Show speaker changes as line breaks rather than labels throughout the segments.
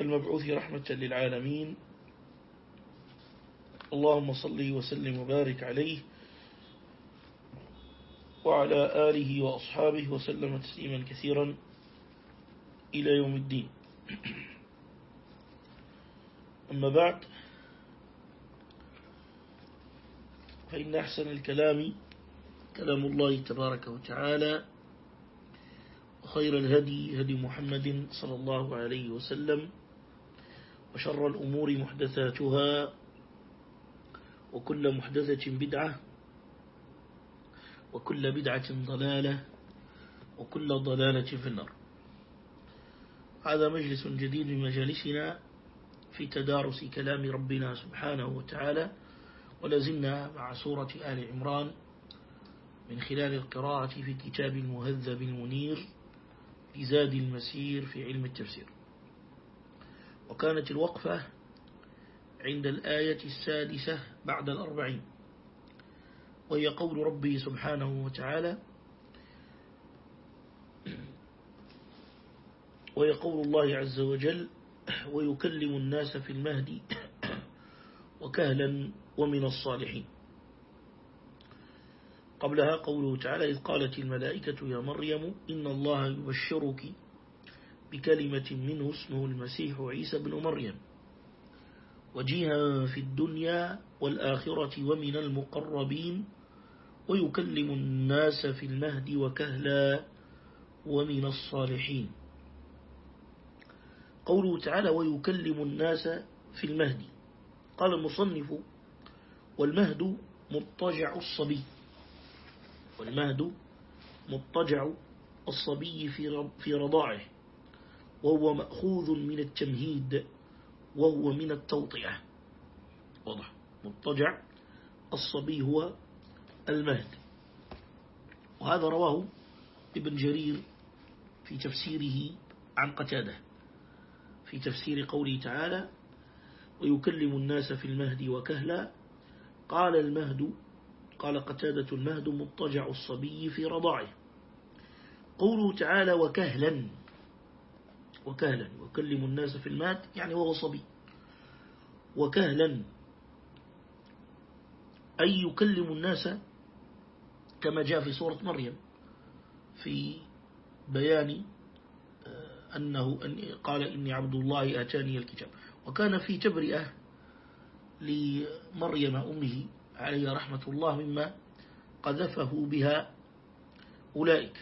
المبعوث رحمة للعالمين. اللهم صل وسلم وبارك عليه وعلى آله وأصحابه وسلم تسليما كثيرا إلى يوم الدين. أما بعد فإن أحسن الكلام كلام الله تبارك وتعالى وخير الهدي هدي محمد صلى الله عليه وسلم وشر الأمور محدثاتها وكل محدثة بدعة وكل بدعة ضلالة وكل ضلالة في النار. هذا مجلس جديد من مجالسنا في تدارس كلام ربنا سبحانه وتعالى ولازلنا مع سورة آل عمران من خلال القراءة في كتاب المهذب المنير لزاد المسير في علم التفسير. وكانت الوقفة عند الآية السادسة بعد الأربعين. وهي قول ربه سبحانه وتعالى. وهي قول الله عز وجل ويكلم الناس في المهد وكهلا ومن الصالحين. قبلها قوله تعالى إذ قالت الملائكة يا مريم إن الله يبشرك بكلمة منه اسمه المسيح عيسى بن مريم. وجيها في الدنيا والآخرة ومن المقربين ويكلم الناس في المهد وكهلا ومن الصالحين. قوله تعالى ويكلم الناس في المهد. قال المصنف والمهد مضطجع الصبي. والمهد مضطجع الصبي في رضاعه. وهو مأخوذ من التمهيد وهو من التوطئة. واضح. مضطجع. الصبي هو المهد وهذا رواه ابن جرير في تفسيره عن قتادة في تفسير قوله تعالى ويكلم الناس في المهد وكهلا قال المهد قال قتادة المهد مضطجع الصبي في رضاعه. قوله تعالى وكهلا وكهلا يكلم الناس في المهد يعني وهو صبي. وكهلا أي يكلم الناس كما جاء في سورة مريم في بيان أنه قال إني عبد الله آتاني الكتاب. وكان في تبرئة لمريم أمه عليه رحمة الله مما قذفه بها أولئك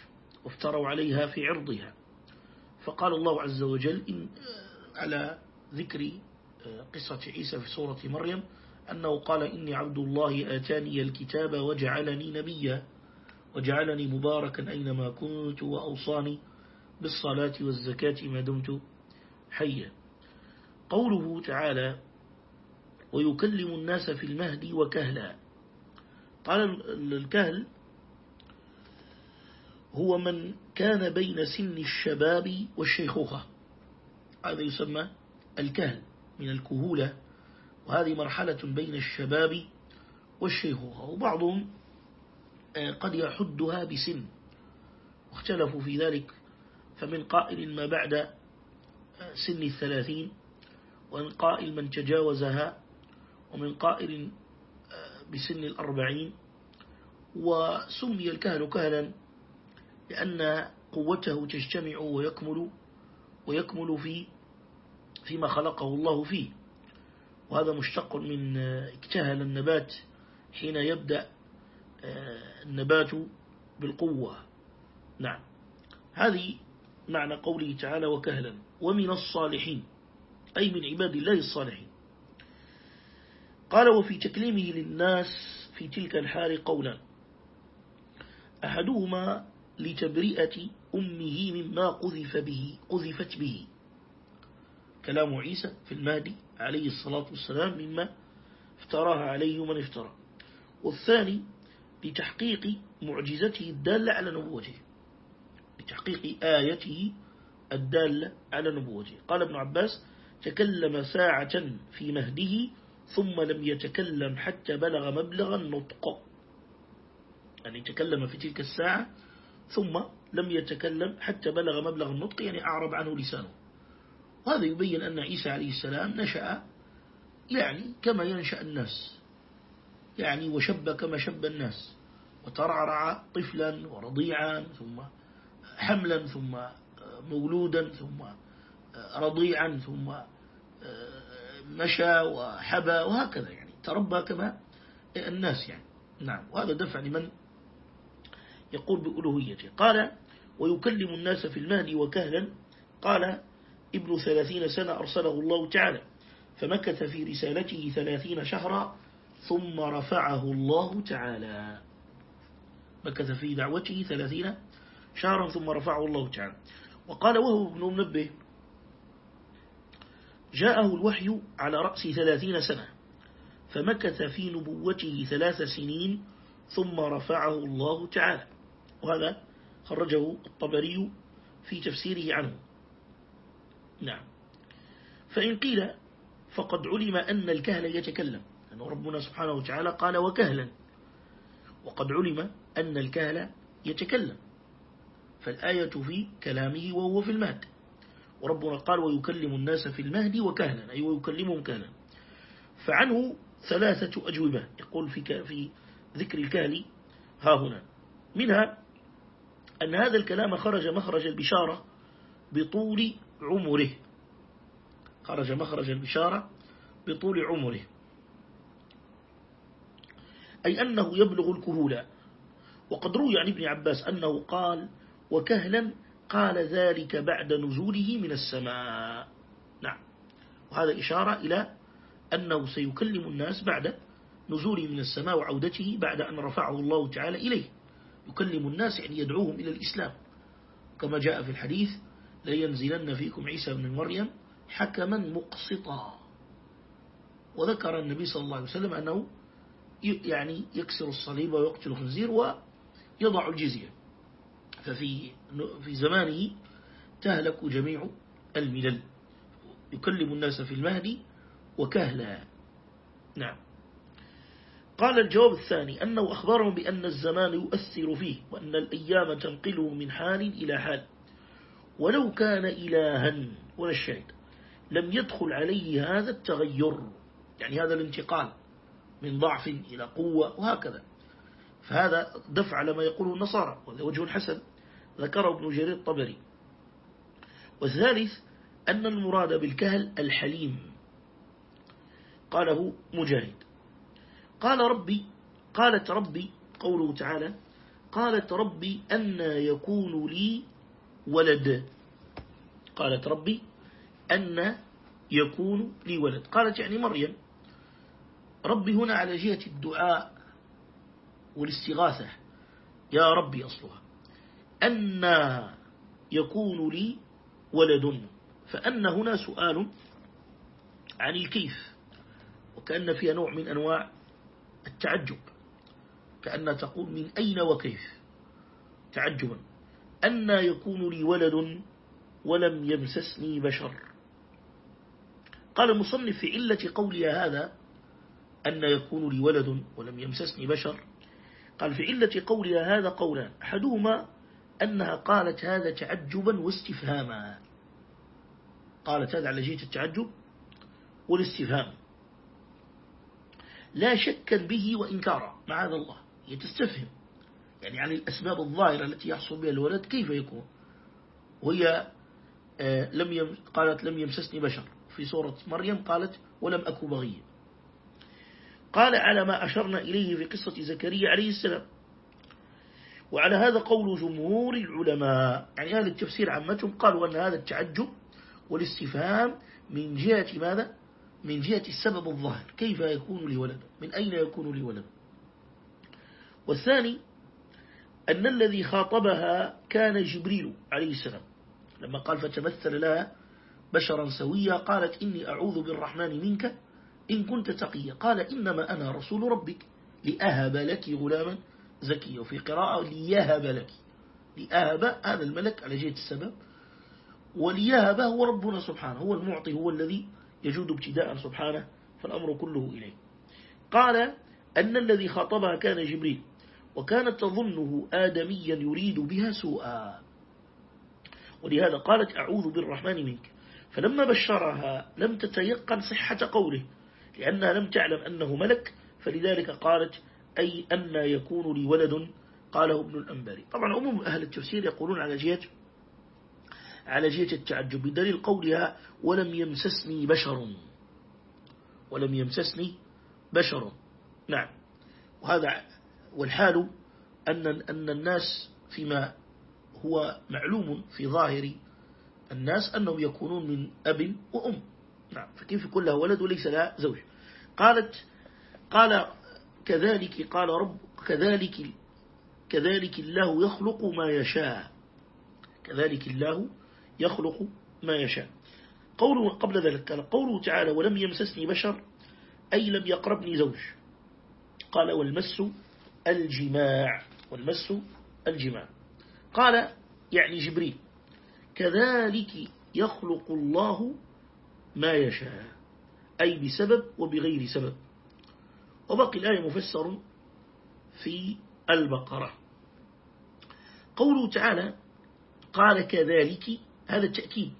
وافتروا عليها في عرضها. فقال الله عز وجل إن على ذكر قصة عيسى في سورة مريم أنه قال إني عبد الله آتاني الكتاب وجعلني نبيا وجعلني مباركا أينما كنت وأوصاني بالصلاة والزكاة ما دمت حيا. قوله تعالى ويكلم الناس في المهد وكهلا قال الكهل هو من كان بين سن الشباب والشيخوخة هذا يسمى الكهل من الكهولة وهذه مرحلة بين الشباب والشيخوخة. وبعضهم قد يحدها بسن واختلفوا في ذلك. فمن قائل ما بعد سن الثلاثين ومن قائل من تجاوزها ومن قائل بسن الأربعين. وسمي الكهل كهلا لأن قوته تجتمع ويكمل ويكمل في فيما خلقه الله فيه. وهذا مشتق من اكتهل النبات حين يبدأ النبات بالقوة. نعم. هذه معنى قوله تعالى وكهلا. ومن الصالحين أي من عباد الله الصالحين. قال وفي تكليمه للناس في تلك الحال قولا. أحدهما لتبرئة أمه مما قذف به قذفت به. كلام عيسى في المهدي عليه الصلاة والسلام مما افتراها عليه من افترى. والثاني لتحقيق معجزته الدالة على نبوته. لتحقيق آيته الدالة على نبوته. قال ابن عباس تكلم ساعة في مهده ثم لم يتكلم حتى بلغ مبلغ النطق. يعني تكلم في تلك الساعة ثم لم يتكلم حتى بلغ مبلغ النطق يعني أعرب عنه لسانه. وهذا يبين أن عيسى عليه السلام نشأ يعني كما ينشأ الناس. يعني وشب كما شب الناس. وترعرع طفلا ورضيعا ثم حملا ثم مولودا ثم رضيعا ثم مشى وحبى وهكذا يعني. تربى كما الناس يعني. نعم. وهذا دفع لمن؟ يقول بألوهيته. قال ويكلم الناس في المهد وكهلا. قال ابن ثلاثين سنة أرسله الله تعالى. فمكث في رسالته ثلاثين شهرا ثم رفعه الله تعالى. مكث في دعوته ثلاثين شهرا ثم رفعه الله تعالى. وقال وهو ابن منبه. جاءه الوحي على رأس ثلاثين سنة. فمكث في نبوته ثلاث سنين ثم رفعه الله تعالى. وهذا خرجه الطبري في تفسيره عنه. نعم. فإن قيل فقد علم أن الكهل يتكلم. لأن ربنا سبحانه وتعالى قال وكهلا. وقد علم أن الكهل يتكلم. فالآية في كلامه وهو في المهد. وربنا قال ويكلم الناس في المهد وكهلا أي ويكلمهم كهلا. فعنه ثلاثة أجوبة. يقول في في ذكر الكهل ها هنا. منها أن هذا الكلام خرج مخرج البشارة بطول عمره. خرج مخرج البشارة بطول عمره. أي أنه يبلغ الكهولة وقد روي عن ابن عباس أنه قال وكهلا قال ذلك بعد نزوله من السماء. نعم. وهذا إشارة إلى أنه سيكلم الناس بعد نزوله من السماء وعودته بعد أن رفعه الله تعالى إليه. يكلم الناس يعني يدعوهم إلى الإسلام. كما جاء في الحديث لينزلن فيكم عيسى بن مريم حكما مقسطا. وذكر النبي صلى الله عليه وسلم أنه يعني يكسر الصليب ويقتل الخنزير ويضع الجزية. ففي في زمانه تهلك جميع الملل. يكلم الناس في المهدي وكهلا. نعم. قال الجواب الثاني أنه أخبرهم بأن الزمان يؤثر فيه وأن الأيام تنقله من حال إلى حال. ولو كان إلها ولا الشاهد لم يدخل عليه هذا التغير يعني هذا الانتقال من ضعف إلى قوة وهكذا. فهذا دفع لما يقوله النصارى وهذا وجه حسن ذكره ابن جرير الطبري. والثالث أن المراد بالكهل الحليم. قاله مجاهد. قال ربي قالت ربي قوله تعالى قالت ربي أن يكون لي ولد. قالت ربي أن يكون لي ولد. قالت يعني مريم ربي هنا على جهة الدعاء والاستغاثة. يا ربي أصلها. أن يكون لي ولد. فأن هنا سؤال عن الكيف. وكأن فيها نوع من أنواع التعجب. كأن تقول من أين وكيف؟ تعجبا أن يكون لي ولد ولم يمسسني بشر. قال المصنف في علة قولي هذا أن يكون لي ولد ولم يمسسني بشر. قال في علة قولها هذا قولان أحدهما أنها قالت هذا تعجبا واستفهاما. قالت هذا على جهة التعجب والاستفهام. لا شكا به وإنكارا معاذ الله. هي تستفهم. يعني عن الأسباب الظاهرة التي يحصل بها الولد كيف يكون؟ وهي آه، لم يم قالت لم يمسسني بشر. في سورة مريم قالت ولم أكو بغيا قال على ما أشرنا إليه في قصة زكريا عليه السلام. وعلى هذا قول جمهور العلماء. يعني هذا التفسير عامتهم قالوا أن هذا التعجب والاستفهام من جهة ماذا؟ من جهة السبب الظاهر. كيف يكون لي ولد؟ من أين يكون لي ولد؟ والثاني أن الذي خاطبها كان جبريل عليه السلام. لما قال فتمثل لها بشرا سويا قالت إني أعوذ بالرحمن منك إن كنت تقيا. قال إنما أنا رسول ربك لأهب لك غلاما زكيا. وفي قراءة ليهب لك لأهب هذا الملك على جهة السبب وليهب هو ربنا سبحانه هو المعطي هو الذي يجود ابتداء سبحانه فالأمر كله إليه. قال أن الذي خاطبها كان جبريل وكانت تظنه آدميا يريد بها سوءا. ولهذا قالت أعوذ بالرحمن منك. فلما بشرها لم تتيقن صحة قوله لأنها لم تعلم أنه ملك فلذلك قالت أي أن يكون لي ولد؟ قاله ابن الأنباري. طبعا عموم أهل التفسير يقولون على جهة على جهة التعجب بدليل قولها ولم يمسسني بشر. ولم يمسسني بشر. نعم. وهذا والحال أن, أن الناس فيما هو معلوم في ظاهر الناس أنهم يكونون من أب وأم. نعم. فكيف يكون له ولد وليس لها زوج؟ قالت قال كذلك قال رب كذلك كذلك الله يخلق ما يشاء. كذلك الله يخلق ما يشاء. قوله قبل ذلك قال قوله تعالى ولم يمسسني بشر أي لم يقربني زوج. قال والمس الجماع والمس الجماع. قال يعني جبريل كذلك يخلق الله ما يشاء أي بسبب وبغير سبب. وبقي الآية مفسر في البقرة. قوله تعالى قال كذلك هذا التأكيد.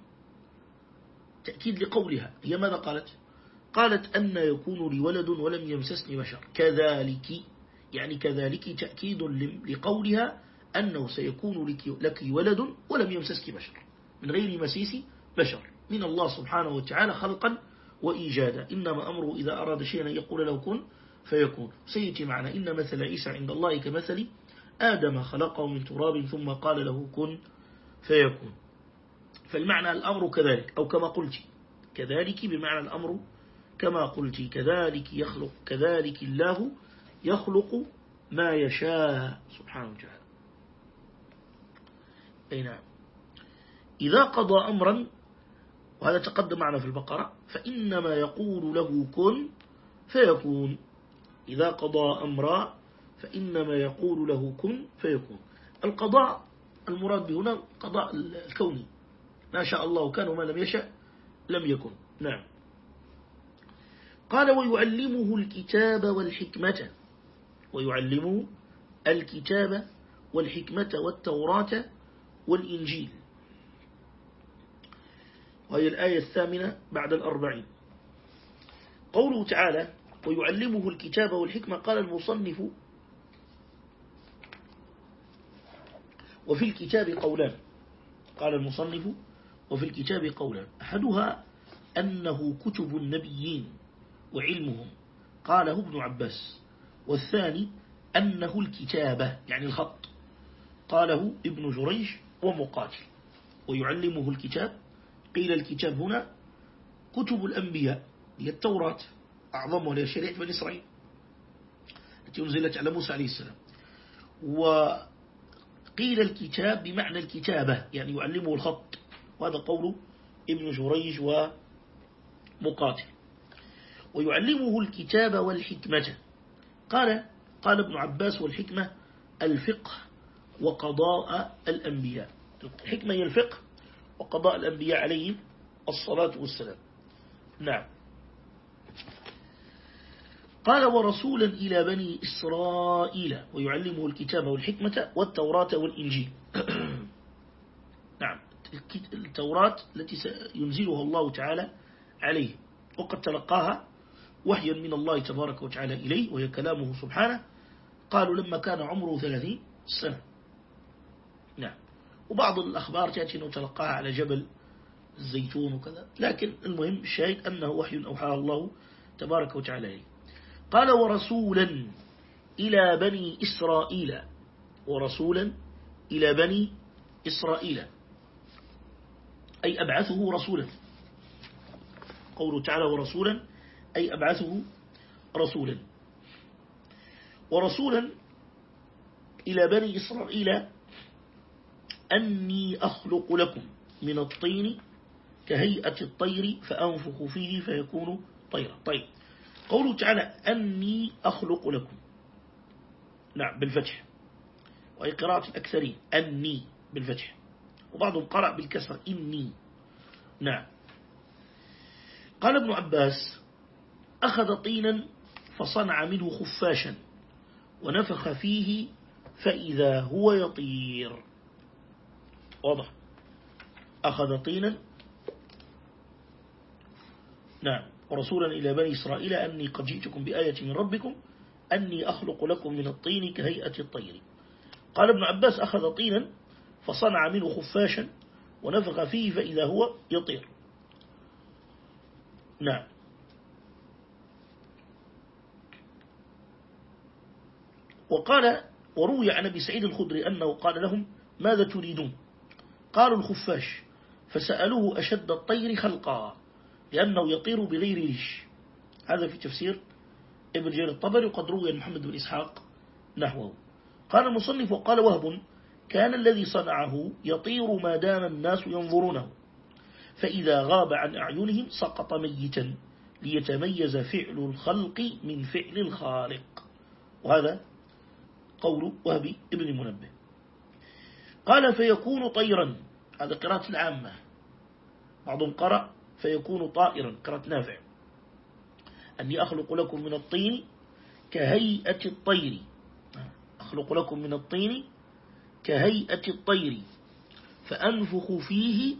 تأكيد لقولها. هي ماذا قالت؟ قالت أن يكون لي ولد ولم يمسسني بشر. كذلك يعني كذلك تأكيد لقولها أنه سيكون لك ولد ولم يمسسك بشر. من غير مسيس بشر. من الله سبحانه وتعالى خلقا وإيجادا. إنما أمره إذا أراد شيئا يقول له كن فيكون. سيأتي معنا. إن مثل عيسى عند الله كمثل آدم خلقه من تراب ثم قال له كن فيكون. فالمعنى الأمر كذلك أو كما قلت كذلك بمعنى الأمر كما قلت كذلك يخلق كذلك الله يخلق ما يشاء. سبحانه وتعالى. أي نعم. إذا قضى أمرا وهذا تقدم معنا في البقرة فإنما يقول له كن فيكون. إذا قضى أمرا فإنما يقول له كن فيكون. القضاء المراد به هنا قضاء الكوني ما شاء الله كان وما لم يشأ لم يكن. نعم. قال ويعلمه الكتاب والحكمة. ويعلمه الكتاب والحكمة والتوراة والإنجيل. وهي الآية الثامنة بعد الأربعين. قوله تعالى ويعلمه الكتاب والحكمة. قال المصنف وفي الكتاب قولان. قال المصنف وفي الكتاب قولان أحدها أنه كتب النبيين وعلمهم. قاله ابن عباس. والثاني أنه الكتابة يعني الخط. قاله ابن جريج ومقاتل. ويعلمه الكتاب. قيل الكتاب هنا كتب الأنبياء. هي التوراة. أعظمها هي شريعة بني إسرائيل. التي أنزلت على موسى عليه السلام. وقيل الكتاب بمعنى الكتابة يعني يعلمه الخط. وهذا قول ابن جريج ومقاتل. ويعلمه الكتاب والحكمة. قال قال ابن عباس والحكمة الفقه وقضاء الأنبياء. الحكمة هي الفقه وقضاء الأنبياء عليهم الصلاة والسلام. نعم. قال ورسولا إلى بني إسرائيل. ويعلمه الكتاب والحكمة والتوراة والإنجيل. التوراة التي ينزلها الله تعالى عليه. وقد تلقاها وحيا من الله تبارك وتعالى إليه وهي كلامه سبحانه. قالوا لما كان عمره ثلاثين سنة. نعم. وبعض الأخبار تأتي أنه تلقاها على جبل الزيتون وكذا. لكن المهم الشاهد أنه وحي أوحى الله تبارك وتعالى إليه. قال ورسولا إلى بني إسرائيل. ورسولا إلى بني إسرائيل. أي أبعثه رسولا. قوله تعالى ورسولا أي أبعثه رسولا. ورسولا إلى بني إسرائيل أني أخلق لكم من الطين كهيئة الطير فأنفخ فيه فيكون طيرا. طيب. قوله تعالى أني أخلق لكم. نعم بالفتح. وهي قراءة الأكثرين أني بالفتح. وبعضهم قرأ بالكسر إني. نعم. قال ابن عباس أخذ طينا فصنع منه خفاشا ونفخ فيه فإذا هو يطير. واضح. أخذ طينا. نعم. ورسولا إلى بني إسرائيل أني قد جئتكم بآية من ربكم أني أخلق لكم من الطين كهيئة الطير. قال ابن عباس أخذ طينا فصنع منه خفاشا ونفخ فيه فإذا هو يطير. نعم. وقال وروي عن أبي سعيد الخدري أنه قال لهم ماذا تريدون؟ قالوا الخفاش. فسألوه أشد الطير خلقا لأنه يطير بغير ريش. هذا في تفسير ابن جرير الطبري وقد روي محمد بن إسحاق نحوه. قال المصنف وقال وهب كان الذي صنعه يطير ما دام الناس ينظرونه. فإذا غاب عن أعينهم سقط ميتا ليتميز فعل الخلق من فعل الخالق. وهذا قول وهبي ابن منبه. قال فيكون طيرا. هذا قراءة العامة. بعضهم قرأ فيكون طائرا. قراءة نافع. أني أخلق لكم من الطين كهيئة الطير. أخلق لكم من الطين كهيئة الطير فأنفخ فيه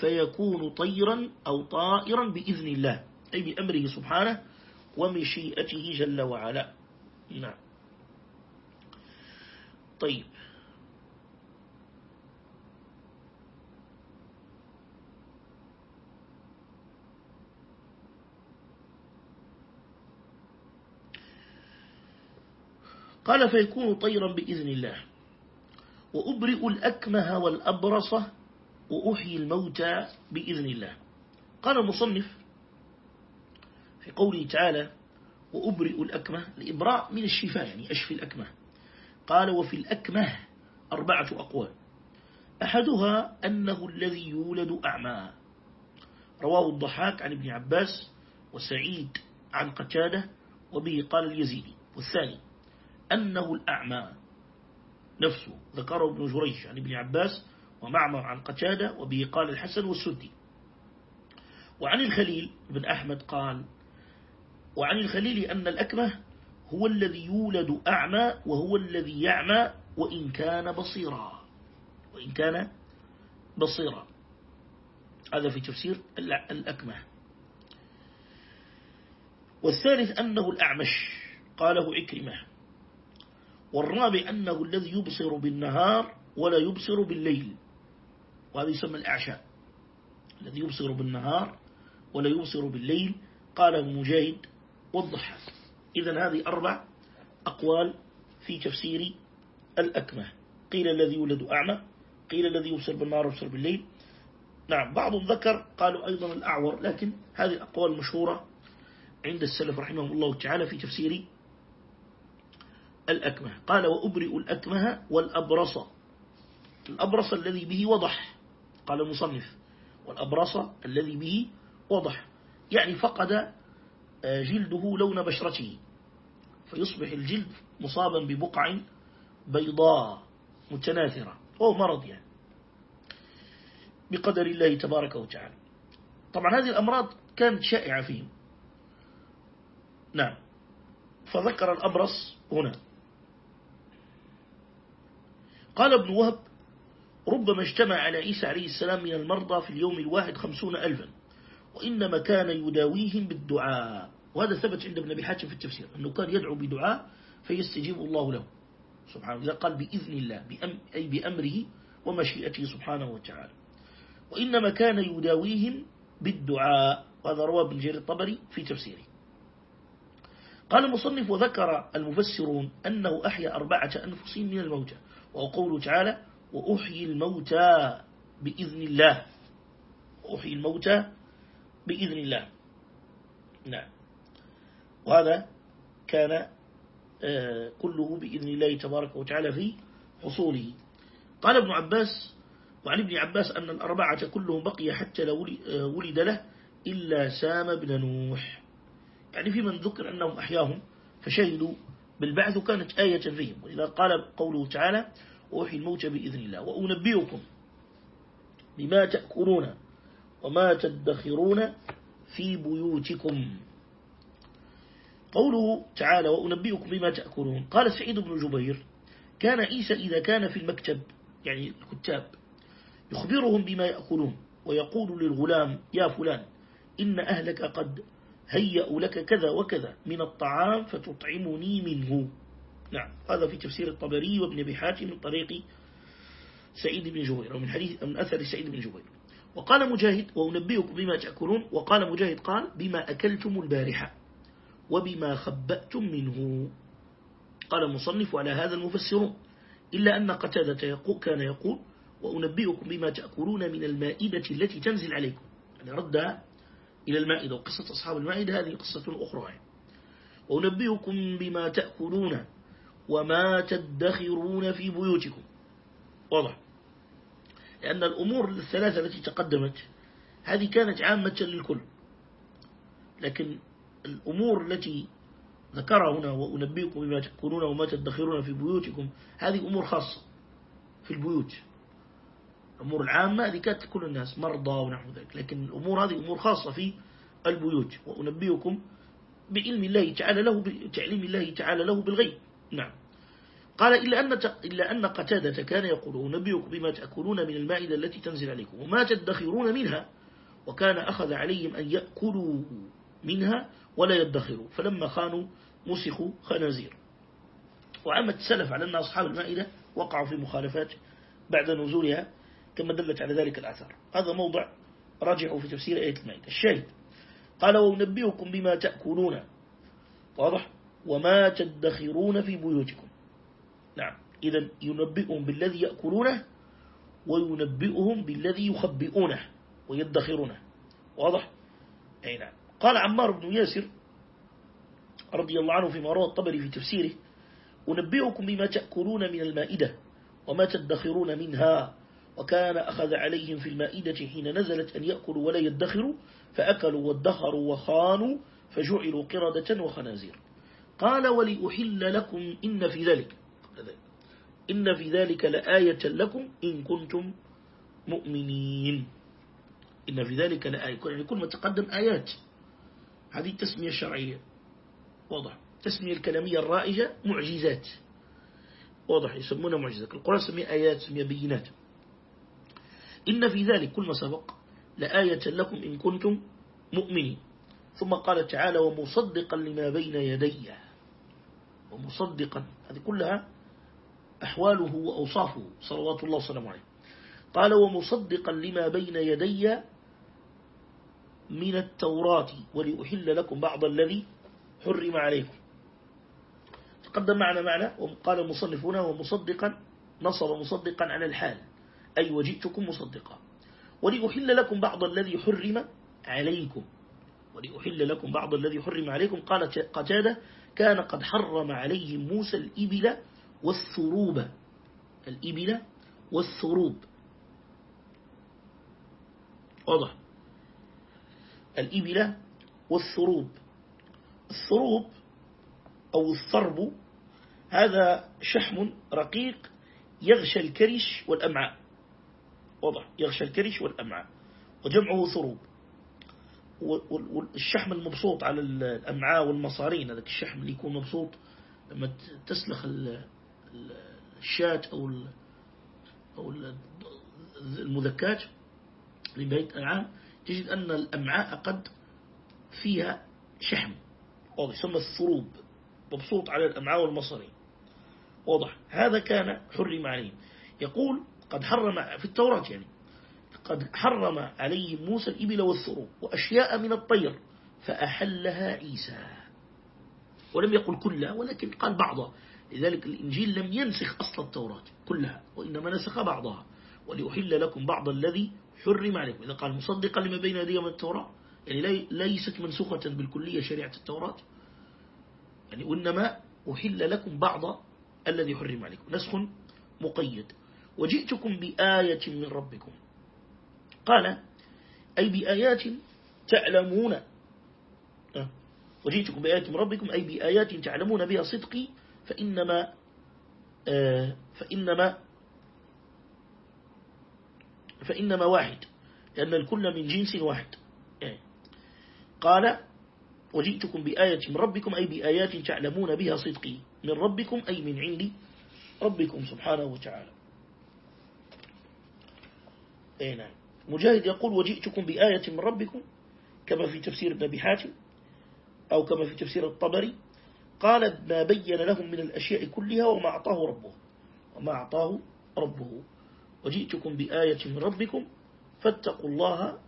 فيكون طيرا أو طائرا بإذن الله أي بأمره سبحانه ومشيئته جل وعلا. نعم. طيب. قال فيكون طيرا بإذن الله. وأبرئ الأكمه والأبرص وأحيي الموتى بإذن الله. قال المصنف في قوله تعالى وأبرئ الأكمه الإبراء من الشفاء يعني أشفي الأكمه. قال وفي الأكمه أربعة أقوال. أحدها أنه الذي يولد أعمى. رواه الضحاك عن ابن عباس وسعيد عن قتادة وبه قال اليزيدي. والثاني أنه الأعمى. نفسه ذكره ابن جريج عن ابن عباس ومعمر عن قتادة وبه قال الحسن والسدي. وعن الخليل بن أحمد قال وعن الخليل أن الأكمه هو الذي يولد أعمى وهو الذي يعمى وإن كان بصيرا. وإن كان بصيرا. هذا في تفسير الأكمه. والثالث أنه الأعمش قاله عكرمة والرابع أنه الذي يبصر بالنهار ولا يبصر بالليل. وهذا يسمى الأعشاء. الذي يبصر بالنهار ولا يبصر بالليل. قال مجاهد والضحى. إذا هذه أربع أقوال في تفسير الأكمة. قيل الذي يولد أعمى قيل الذي يبصر بالنهار ويبصر بالليل. نعم بعضهم ذكر قالوا أيضا الأعور لكن هذه الأقوال مشهورة عند السلف رحمه الله تعالى في تفسير الأكمه. قال وأبرئ الأكمه والأبرص. الأبرص الذي به وضح. قال المصنف. والأبرص الذي به وضح. يعني فقد آه، جلده لون بشرته. فيصبح الجلد مصابا ببقع بيضاء متناثرة. هو مرض يعني. بقدر الله تبارك وتعالى. طبعا هذه الأمراض كانت شائعة فيهم. نعم. فذكر الأبرص هنا. قال ابن وهب ربما اجتمع على عيسى عليه السلام من المرضى في اليوم الواحد خمسون ألفا وإنما كان يداويهم بالدعاء وهذا ثبت عند ابن أبي حاتم في التفسير أنه كان يدعو بدعاء فيستجيب الله له سبحانه إذا قال بإذن الله بأم أي بأمره ومشيئته سبحانه وتعالى. وإنما كان يداويهم بالدعاء وهذا رواه ابن جرير الطبري في تفسيره. قال المصنف وذكر المفسرون أنه أحيا أربعة أنفس من الموتى وقوله تعالى وأحيي الموتى بإذن الله. وأحيي الموتى بإذن الله. نعم. وهذا كان آه، كله بإذن الله تبارك وتعالى في حصوله. قال ابن عباس وعن ابن عباس أن الأربعة كلهم بقي حتى لو ولد له إلا سام بن نوح. يعني في من ذكر أنهم أحياهم فشهدوا بالبعث وكانت آية فيهم. وإذا قال قوله تعالى أوحي الموت بإذن الله وأنبئكم بما تأكلون وما تدخرون في بيوتكم. قوله تعالى وأنبئكم بما تأكلون. قال سعيد بن جبير كان عيسى إذا كان في المكتب يعني الكتاب يخبرهم بما يأكلون ويقول للغلام يا فلان إن أهلك قد هيأوا لك كذا وكذا من الطعام فتطعمني منه. نعم هذا في تفسير الطبري وابن أبي حاتم من طريق سعيد بن جبير ومن حديث من أثر سعيد بن جبير. وقال مجاهد وأنبئكم بما تأكلون وقال مجاهد قال بما أكلتم البارحة وبما خبأتم منه. قال المصنف على هذا المفسرون إلا أن قتادة كان يقول وأنبئكم بما تأكلون من المائدة التي تنزل عليكم. يعني ردها إلى المائدة. وقصة أصحاب المائدة هذه قصة أخرى. وأنبئكم بما تأكلون وما تدخرون في بيوتكم. واضح. لأن الأمور الثلاثة التي تقدمت هذه كانت عامة للكل. لكن الأمور التي ذكرها هنا وأنبئكم بما تأكلون وما تدخرون في بيوتكم هذه أمور خاصة في البيوت. الأمور العامة هذه كانت كل الناس مرضى ونحو ذلك. لكن الأمور هذه أمور خاصة في البيوت. وأنبئكم بعلم الله تعالى له بتعليم الله تعالى له بالغيب. نعم. قال إلا أن, إلا أن قتادة كان يقول أنبئكم بما تأكلون من المائدة التي تنزل عليكم وما تدخرون منها وكان أخذ عليهم أن يأكلوا منها ولا يدخروا. فلما خانوا مسخوا خنازير. وعامة السلف على أن أصحاب المائدة وقعوا في مخالفات بعد نزولها كما دلت على ذلك الأثر هذا موضع راجعوا في تفسير آية المائدة. الشاهد قال وأنبئكم بما تأكلون. واضح؟ وما تدخرون في بيوتكم. نعم. إذا ينبئهم بالذي يأكلونه وينبئهم بالذي يخبئونه ويدخرونه. واضح؟ أي نعم. قال عمار بن ياسر رضي الله عنه فيما روى الطبري في تفسيره أنبئكم بما تأكلون من المائدة وما تدخرون منها. وكان أخذ عليهم في المائدة حين نزلت أن يأكلوا ولا يدخروا فأكلوا وادخروا وخانوا فجعلوا قردة وخنازير. قال ولأحل لكم إن في ذلك إن في ذلك لآية لكم إن كنتم مؤمنين. إن في ذلك لآية. يعني كل ما تقدم آيات. هذه التسمية الشرعية. واضح. التسمية الكلامية الرائجة معجزات. واضح. يسمونها معجزات. القرآن سمي آيات سمي بينات. إن في ذلك كل ما سبق لآية لكم إن كنتم مؤمنين. ثم قال تعالى ومصدقا لما بين يدي. ومصدقا هذه كلها أحواله وأوصافه. صلوات الله وسلم عليه. قال ومصدقا لما بين يدي من التوراة ولأحل لكم بعض الذي حرم عليكم. تقدم معنا معنى وقال المصنف هنا ومصدقا نصب مصدقا على الحال. أي وجئتكم مصدقا. ولأحل لكم بعض الذي حرم عليكم. ولأحل لكم بعض الذي حرم عليكم. قال قتادة كان قد حرم عليهم موسى الإبل والثروب. الإبل والثروب. واضح. الإبل والثروب. الثروب أو الثرب هذا شحم رقيق يغشى الكرش والأمعاء. واضح يغشى الكرش والأمعاء وجمعه ثروب. والشحم المبسوط على الأمعاء والمصارين هذاك الشحم اللي يكون مبسوط لما تسلخ الشاة أو أو المذكات لبيت العام تجد أن الأمعاء قد فيها شحم. واضح يسمى الثروب مبسوط على الأمعاء والمصارين. واضح هذا كان حرم عليهم. يقول قد حرم في التوراة يعني. قد حرم عليهم موسى الإبل والثروب وأشياء من الطير فأحلها عيسى. ولم يقل كلها ولكن قال بعضها. لذلك الإنجيل لم ينسخ أصل التوراة كلها وإنما نسخ بعضها. وليحل لكم بعض الذي حرم عليكم. إذا قال مصدقا لما بين يدي من التوراة يعني ليست منسوخة بالكلية شريعة التوراة. يعني وإنما أحل لكم بعض الذي حرم عليكم. نسخ مقيد. وجئتكم بآية من ربكم قال أي بآيات تعلمون آه. وجئتكم بآيات من ربكم أي بآيات تعلمون بها صدقي فإنما آه، فإنما فإنما واحد لأن الكل من جنس واحد آه. قال وجئتكم بآية من ربكم أي بآيات تعلمون بها صدقي من ربكم أي من عند ربكم سبحانه وتعالى أي مجاهد يقول وجئتكم بآية من ربكم كما في تفسير ابن حاتم أو كما في تفسير الطبري قال ما بين لهم من الأشياء كلها وما أعطاه ربه. وما أعطاه ربه. وجئتكم بآية من ربكم فاتقوا الله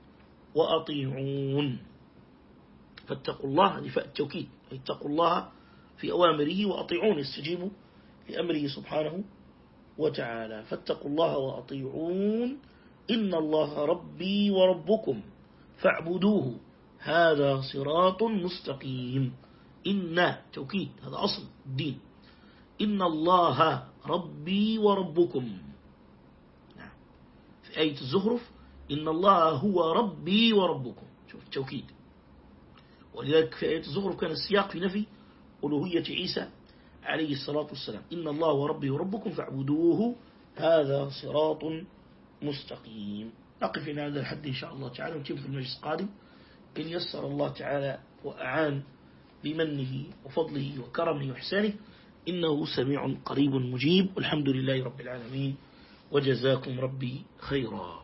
وأطيعون. فاتقوا الله لفاء التوكيد. اتقوا الله في أوامره وأطيعون استجيبوا لأمره سبحانه وتعالى. فاتقوا الله وأطيعون. إن الله ربي وربكم فاعبدوه. هذا صراط مستقيم. إن توكيد هذا أصل الدين إن الله ربي وربكم. نعم. في آية الزخرف إن الله هو ربي وربكم. شوف التوكيد ولذلك في آية الزخرف كان السياق في نفي ألوهية عيسى عليه الصلاة والسلام. إن الله ربي وربكم فاعبدوه. هذا صراط مستقيم. نقف إلى هذا الحد إن شاء الله تعالى ونتم في المجلس القادم؟ إن يسر الله تعالى وأعان بمنه وفضله وكرمه وإحسانه. إنه سميع قريب مجيب. والحمد لله رب العالمين. وجزاكم ربي خيرا.